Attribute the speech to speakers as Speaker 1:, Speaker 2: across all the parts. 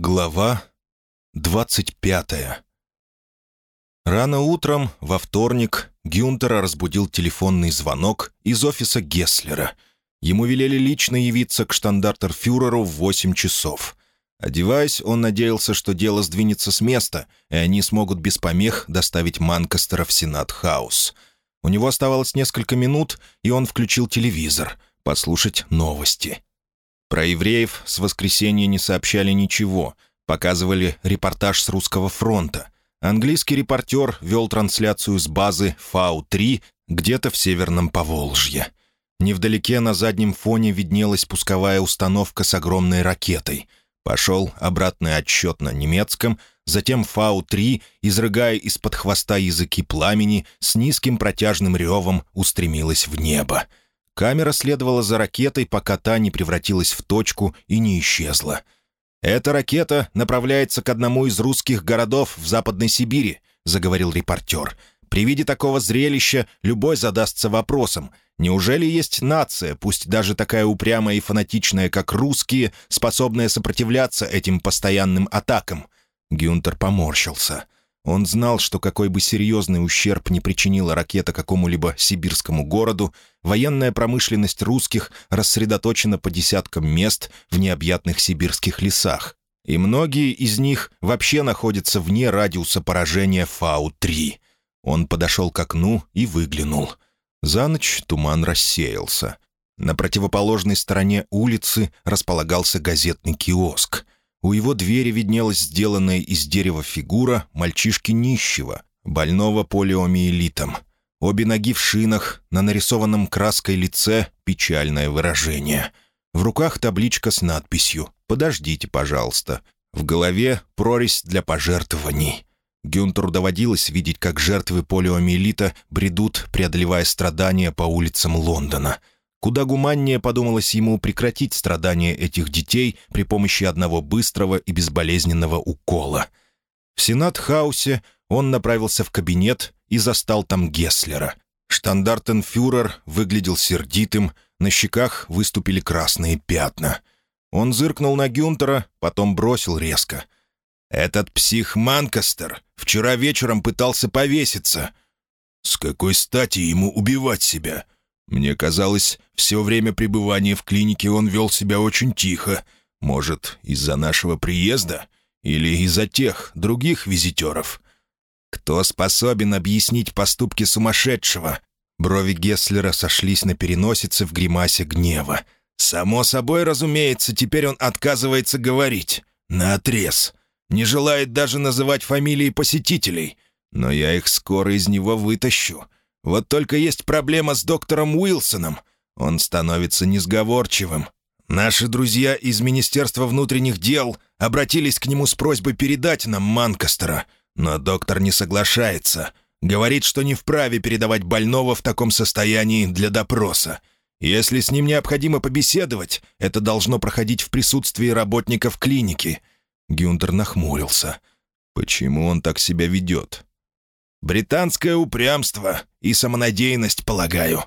Speaker 1: Глава 25 Рано утром, во вторник, Гюнтера разбудил телефонный звонок из офиса Гесслера. Ему велели лично явиться к штандартенфюреру в 8 часов. Одеваясь, он надеялся, что дело сдвинется с места, и они смогут без помех доставить Манкастера в Сенат-хаус. У него оставалось несколько минут, и он включил телевизор, послушать новости. Про евреев с воскресенья не сообщали ничего, показывали репортаж с русского фронта. Английский репортер вел трансляцию с базы Фау-3 где-то в северном Поволжье. Невдалеке на заднем фоне виднелась пусковая установка с огромной ракетой. Пошел обратный отсчет на немецком, затем Фау-3, изрыгая из-под хвоста языки пламени, с низким протяжным ревом устремилась в небо — Камера следовала за ракетой, пока та не превратилась в точку и не исчезла. «Эта ракета направляется к одному из русских городов в Западной Сибири», — заговорил репортер. «При виде такого зрелища любой задастся вопросом. Неужели есть нация, пусть даже такая упрямая и фанатичная, как русские, способная сопротивляться этим постоянным атакам?» Гюнтер поморщился. Он знал, что какой бы серьезный ущерб не причинила ракета какому-либо сибирскому городу, военная промышленность русских рассредоточена по десяткам мест в необъятных сибирских лесах, и многие из них вообще находятся вне радиуса поражения Фау-3. Он подошел к окну и выглянул. За ночь туман рассеялся. На противоположной стороне улицы располагался газетный киоск — у его двери виднелась сделанная из дерева фигура мальчишки нищего, больного полиомиелитом. Обе ноги в шинах, на нарисованном краской лице печальное выражение. В руках табличка с надписью «Подождите, пожалуйста». В голове прорезь для пожертвований. Гюнтеру доводилось видеть, как жертвы полиомиелита бредут, преодолевая страдания по улицам Лондона — Куда гуманнее подумалось ему прекратить страдания этих детей при помощи одного быстрого и безболезненного укола. В Сенат-хаусе он направился в кабинет и застал там Гесслера. Штандартенфюрер выглядел сердитым, на щеках выступили красные пятна. Он зыркнул на Гюнтера, потом бросил резко. «Этот псих Манкастер вчера вечером пытался повеситься». «С какой стати ему убивать себя?» Мне казалось, все время пребывания в клинике он вел себя очень тихо. Может, из-за нашего приезда? Или из-за тех, других визитеров? Кто способен объяснить поступки сумасшедшего? Брови Гесслера сошлись на переносице в гримасе гнева. «Само собой, разумеется, теперь он отказывается говорить. Наотрез. Не желает даже называть фамилии посетителей. Но я их скоро из него вытащу. Вот только есть проблема с доктором Уилсоном. Он становится несговорчивым. Наши друзья из Министерства внутренних дел обратились к нему с просьбой передать нам Манкастера, но доктор не соглашается. Говорит, что не вправе передавать больного в таком состоянии для допроса. Если с ним необходимо побеседовать, это должно проходить в присутствии работников клиники». Гюнтер нахмурился. «Почему он так себя ведет? Британское упрямство и самонадеянность, полагаю».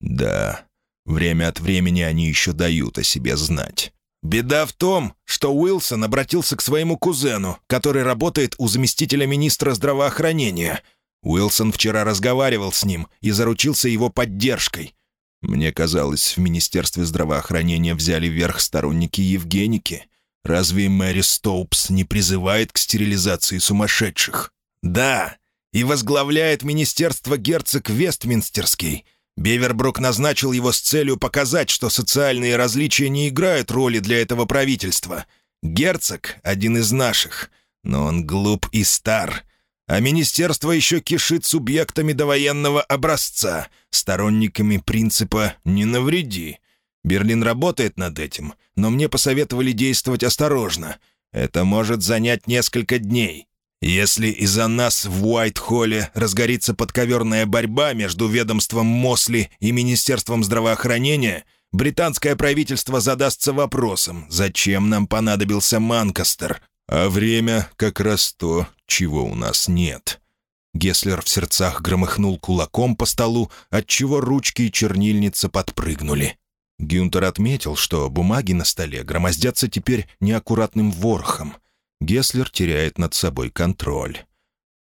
Speaker 1: «Да, время от времени они еще дают о себе знать». «Беда в том, что Уилсон обратился к своему кузену, который работает у заместителя министра здравоохранения. Уилсон вчера разговаривал с ним и заручился его поддержкой. Мне казалось, в Министерстве здравоохранения взяли верх сторонники Евгеники. Разве Мэри Стоупс не призывает к стерилизации сумасшедших? Да, и возглавляет министерство герцог Вестминстерский. Бевербрук назначил его с целью показать, что социальные различия не играют роли для этого правительства. Герцог — один из наших, но он глуп и стар. А министерство еще кишит субъектами довоенного образца, сторонниками принципа «не навреди». Берлин работает над этим, но мне посоветовали действовать осторожно. Это может занять несколько дней. Если из-за нас в Уайт-Холле разгорится подковерная борьба между ведомством Мосли и Министерством здравоохранения, британское правительство задастся вопросом, зачем нам понадобился Манкастер, а время как раз то, чего у нас нет». Геслер в сердцах громыхнул кулаком по столу, отчего ручки и чернильница подпрыгнули. Гюнтер отметил, что бумаги на столе громоздятся теперь неаккуратным ворохом — Гесслер теряет над собой контроль.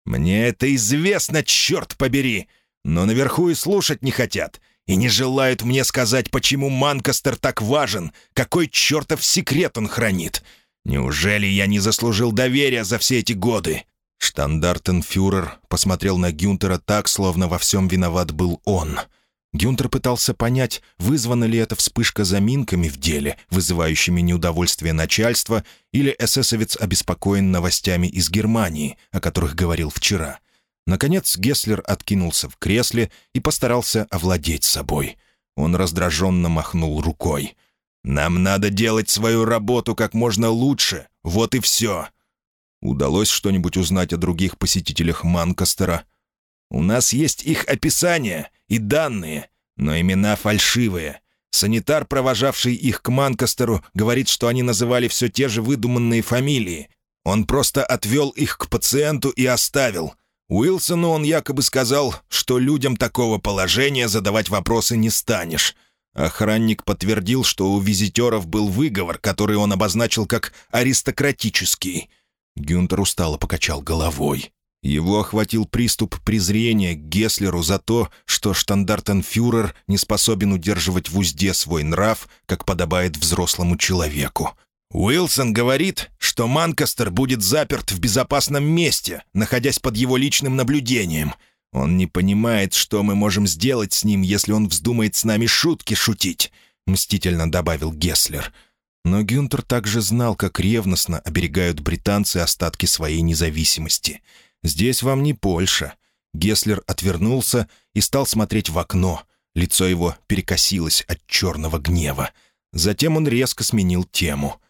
Speaker 1: «Мне это известно, черт побери! Но наверху и слушать не хотят, и не желают мне сказать, почему Манкастер так важен, какой чертов секрет он хранит. Неужели я не заслужил доверия за все эти годы?» Штандартенфюрер посмотрел на Гюнтера так, словно во всем виноват был он — Гюнтер пытался понять, вызвана ли это вспышка заминками в деле, вызывающими неудовольствие начальства, или эсэсовец обеспокоен новостями из Германии, о которых говорил вчера. Наконец Гесслер откинулся в кресле и постарался овладеть собой. Он раздраженно махнул рукой. «Нам надо делать свою работу как можно лучше, вот и все». Удалось что-нибудь узнать о других посетителях Манкастера? «У нас есть их описание и данные, но имена фальшивые. Санитар, провожавший их к Манкастеру, говорит, что они называли все те же выдуманные фамилии. Он просто отвел их к пациенту и оставил. Уилсону он якобы сказал, что людям такого положения задавать вопросы не станешь. Охранник подтвердил, что у визитеров был выговор, который он обозначил как «аристократический». Гюнтер устало покачал головой. Его охватил приступ презрения к Гесслеру за то, что штандартенфюрер не способен удерживать в узде свой нрав, как подобает взрослому человеку. Уилсон говорит, что Манкастер будет заперт в безопасном месте, находясь под его личным наблюдением. Он не понимает, что мы можем сделать с ним, если он вздумает с нами шутки шутить», — мстительно добавил Гесслер. Но Гюнтер также знал, как ревностно оберегают британцы остатки своей независимости — «Здесь вам не Польша». Геслер отвернулся и стал смотреть в окно. Лицо его перекосилось от черного гнева. Затем он резко сменил тему.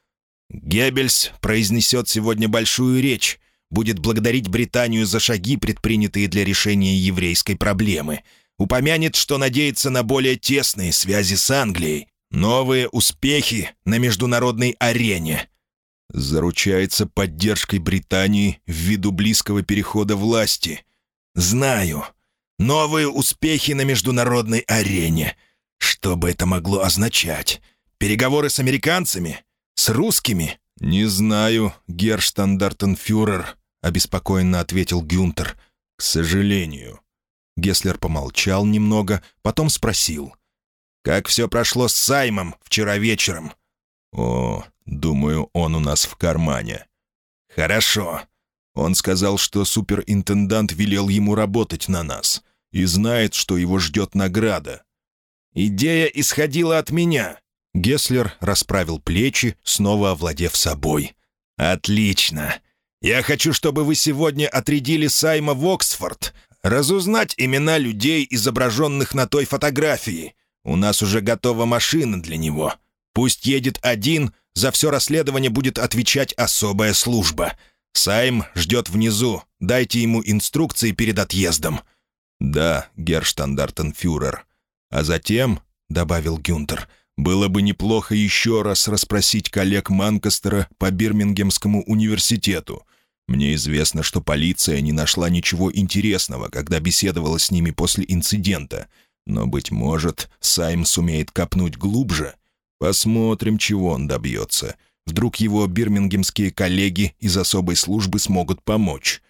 Speaker 1: «Геббельс произнесет сегодня большую речь, будет благодарить Британию за шаги, предпринятые для решения еврейской проблемы. Упомянет, что надеется на более тесные связи с Англией, новые успехи на международной арене заручается поддержкой Британии ввиду близкого перехода власти. Знаю. Новые успехи на международной арене. Что бы это могло означать? Переговоры с американцами? С русскими? «Не знаю, герштандартенфюрер», — обеспокоенно ответил Гюнтер. «К сожалению». Геслер помолчал немного, потом спросил. «Как все прошло с Саймом вчера вечером?» «О, Думаю, он у нас в кармане». «Хорошо». Он сказал, что суперинтендант велел ему работать на нас и знает, что его ждет награда. «Идея исходила от меня». Геслер расправил плечи, снова овладев собой. «Отлично. Я хочу, чтобы вы сегодня отрядили Сайма в Оксфорд, разузнать имена людей, изображенных на той фотографии. У нас уже готова машина для него. Пусть едет один, за все расследование будет отвечать особая служба. Сайм ждет внизу. Дайте ему инструкции перед отъездом». «Да, герштандартенфюрер». «А затем», — добавил Гюнтер, — «было бы неплохо еще раз расспросить коллег Манкастера по Бирмингемскому университету. Мне известно, что полиция не нашла ничего интересного, когда беседовала с ними после инцидента. Но, быть может, Сайм сумеет копнуть глубже». Посмотрим, чего он добьется. Вдруг его бирмингемские коллеги из особой службы смогут помочь.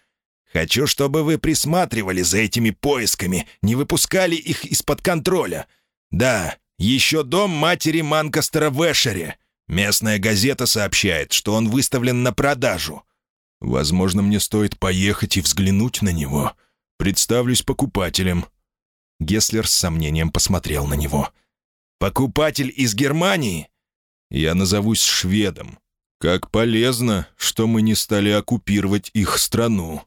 Speaker 1: Хочу, чтобы вы присматривали за этими поисками, не выпускали их из-под контроля. Да, еще дом матери Манкастера в Эшере. Местная газета сообщает, что он выставлен на продажу. Возможно, мне стоит поехать и взглянуть на него. Представлюсь покупателем». Геслер с сомнением посмотрел на него — Покупатель из Германии? Я назовусь шведом. Как полезно, что мы не стали оккупировать их страну».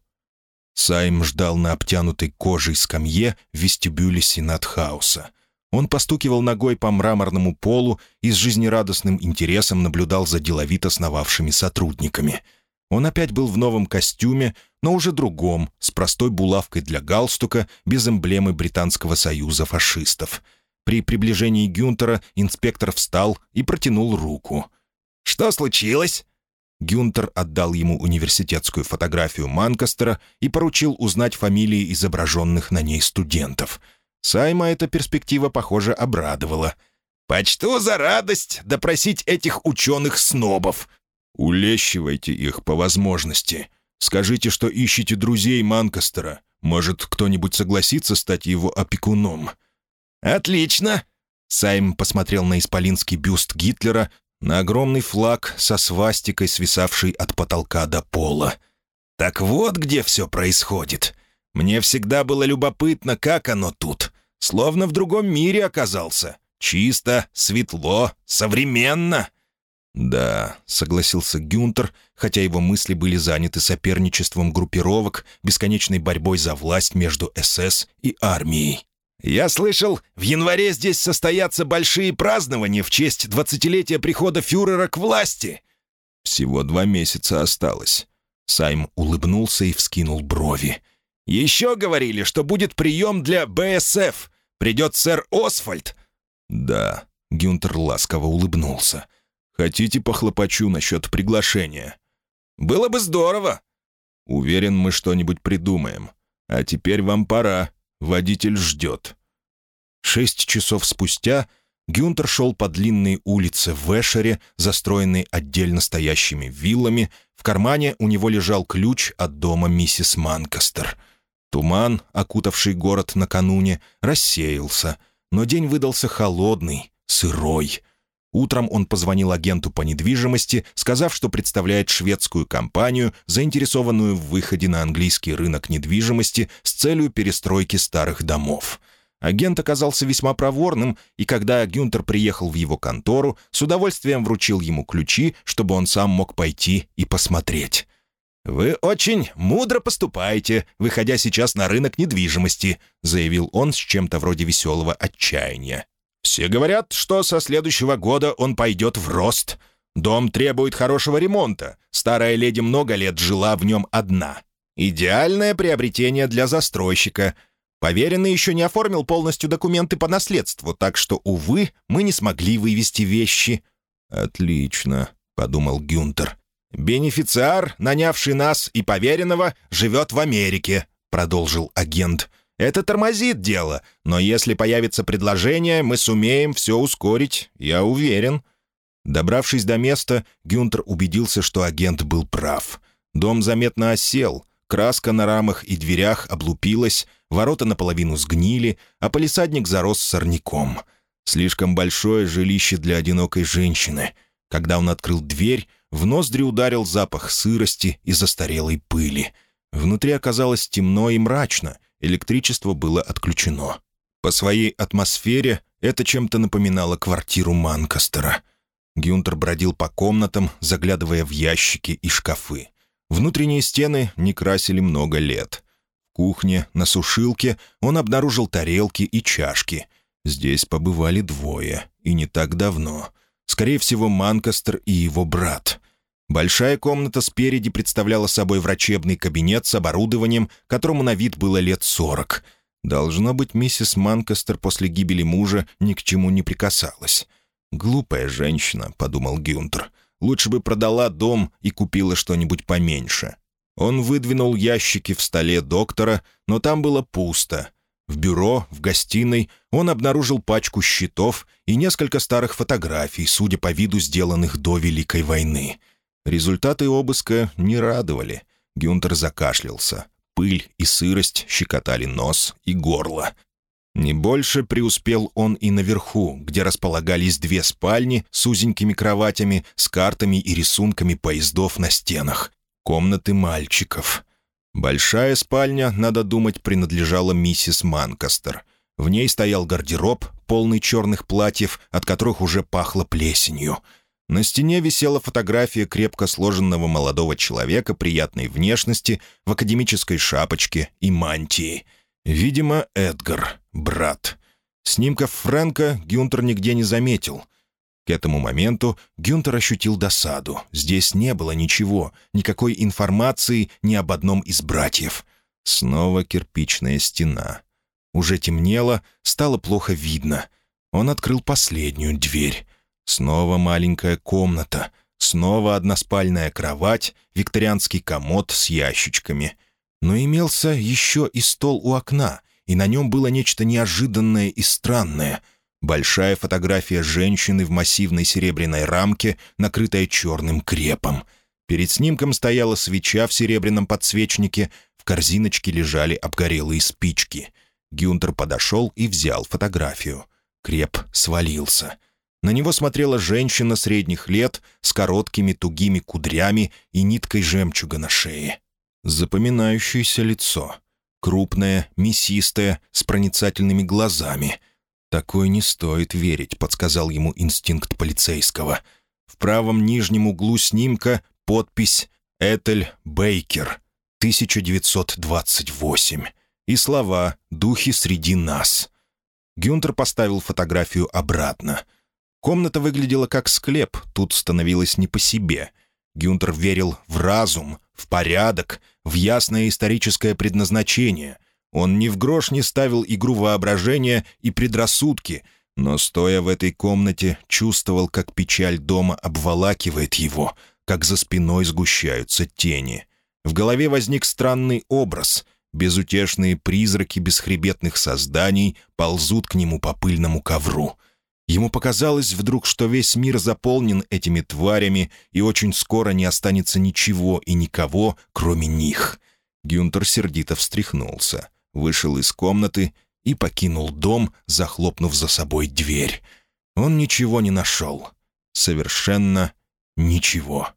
Speaker 1: Сайм ждал на обтянутой кожей скамье в вестибюле Сенат-хауса. Он постукивал ногой по мраморному полу и с жизнерадостным интересом наблюдал за деловито сновавшими сотрудниками. Он опять был в новом костюме, но уже другом, с простой булавкой для галстука, без эмблемы Британского союза фашистов — при приближении Гюнтера инспектор встал и протянул руку. «Что случилось?» Гюнтер отдал ему университетскую фотографию Манкастера и поручил узнать фамилии изображенных на ней студентов. Сайма эта перспектива, похоже, обрадовала. «Почту за радость допросить этих ученых-снобов!» «Улещивайте их по возможности. Скажите, что ищете друзей Манкастера. Может, кто-нибудь согласится стать его опекуном?»
Speaker 2: «Отлично!»
Speaker 1: Сайм посмотрел на исполинский бюст Гитлера, на огромный флаг со свастикой, свисавший от потолка до пола. «Так вот где все происходит. Мне всегда было любопытно, как оно тут. Словно в другом мире оказался. Чисто, светло, современно». «Да», — согласился Гюнтер, хотя его мысли были заняты соперничеством группировок, бесконечной борьбой за власть между СС и армией.
Speaker 2: «Я слышал, в январе здесь состоятся большие празднования в честь двадцатилетия прихода фюрера к власти».
Speaker 1: «Всего два месяца осталось». Сайм улыбнулся и вскинул брови.
Speaker 2: «Еще говорили, что будет прием для БСФ. Придет сэр Освальд».
Speaker 1: «Да», — Гюнтер ласково улыбнулся. «Хотите похлопочу насчет приглашения?»
Speaker 2: «Было бы здорово».
Speaker 1: «Уверен, мы что-нибудь придумаем. А теперь вам пора. Водитель ждет». Шесть часов спустя Гюнтер шел по длинной улице в Эшере, застроенной отдельно стоящими виллами. В кармане у него лежал ключ от дома миссис Манкастер. Туман, окутавший город накануне, рассеялся, но день выдался холодный, сырой. Утром он позвонил агенту по недвижимости, сказав, что представляет шведскую компанию, заинтересованную в выходе на английский рынок недвижимости с целью перестройки старых домов. Агент оказался весьма проворным, и когда Гюнтер приехал в его контору, с удовольствием вручил ему ключи, чтобы он сам мог пойти и посмотреть.
Speaker 2: «Вы очень мудро поступаете, выходя сейчас на рынок недвижимости», заявил он с чем-то вроде веселого отчаяния. Все говорят, что со следующего года он пойдет в рост. Дом требует хорошего ремонта. Старая леди много лет жила в нем одна. Идеальное приобретение для застройщика. Поверенный еще не оформил полностью документы по наследству, так что, увы, мы не смогли вывести вещи».
Speaker 1: «Отлично», — подумал Гюнтер.
Speaker 2: «Бенефициар, нанявший нас и поверенного, живет в Америке», — продолжил агент. Это тормозит дело, но если появится предложение, мы сумеем все ускорить, я уверен».
Speaker 1: Добравшись до места, Гюнтер убедился, что агент был прав. Дом заметно осел, краска на рамах и дверях облупилась, ворота наполовину сгнили, а полисадник зарос сорняком. Слишком большое жилище для одинокой женщины. Когда он открыл дверь, в ноздри ударил запах сырости и застарелой пыли. Внутри оказалось темно и мрачно — электричество было отключено. По своей атмосфере это чем-то напоминало квартиру Манкастера. Гюнтер бродил по комнатам, заглядывая в ящики и шкафы. Внутренние стены не красили много лет. В кухне, на сушилке, он обнаружил тарелки и чашки. Здесь побывали двое, и не так давно. Скорее всего, Манкастер и его брат. Большая комната спереди представляла собой врачебный кабинет с оборудованием, которому на вид было лет сорок. Должно быть, миссис Манкастер после гибели мужа ни к чему не прикасалась. «Глупая женщина», — подумал Гюнтер. «Лучше бы продала дом и купила что-нибудь поменьше». Он выдвинул ящики в столе доктора, но там было пусто. В бюро, в гостиной, он обнаружил пачку счетов и несколько старых фотографий, судя по виду, сделанных до Великой войны — Результаты обыска не радовали. Гюнтер закашлялся. Пыль и сырость щекотали нос и горло. Не больше преуспел он и наверху, где располагались две спальни с узенькими кроватями, с картами и рисунками поездов на стенах. Комнаты мальчиков. Большая спальня, надо думать, принадлежала миссис Манкастер. В ней стоял гардероб, полный черных платьев, от которых уже пахло плесенью — на стене висела фотография крепко сложенного молодого человека приятной внешности в академической шапочке и мантии. Видимо, Эдгар, брат. Снимков Фрэнка Гюнтер нигде не заметил. К этому моменту Гюнтер ощутил досаду. Здесь не было ничего, никакой информации ни об одном из братьев. Снова кирпичная стена. Уже темнело, стало плохо видно. Он открыл последнюю дверь. Снова маленькая комната, снова односпальная кровать, викторианский комод с ящичками. Но имелся еще и стол у окна, и на нем было нечто неожиданное и странное. Большая фотография женщины в массивной серебряной рамке, накрытая черным крепом. Перед снимком стояла свеча в серебряном подсвечнике, в корзиночке лежали обгорелые спички. Гюнтер подошел и взял фотографию. Креп свалился. На него смотрела женщина средних лет с короткими тугими кудрями и ниткой жемчуга на шее. Запоминающееся лицо. Крупное, мясистое, с проницательными глазами. «Такой не стоит верить», — подсказал ему инстинкт полицейского. В правом нижнем углу снимка подпись «Этель Бейкер, 1928» и слова «Духи среди нас». Гюнтер поставил фотографию обратно. Комната выглядела как склеп, тут становилось не по себе. Гюнтер верил в разум, в порядок, в ясное историческое предназначение. Он ни в грош не ставил игру воображения и предрассудки, но, стоя в этой комнате, чувствовал, как печаль дома обволакивает его, как за спиной сгущаются тени. В голове возник странный образ. Безутешные призраки бесхребетных созданий ползут к нему по пыльному ковру. Ему показалось вдруг, что весь мир заполнен этими тварями, и очень скоро не останется ничего и никого, кроме них. Гюнтер сердито встряхнулся, вышел из комнаты и покинул дом, захлопнув за собой дверь. Он ничего не нашел. Совершенно ничего.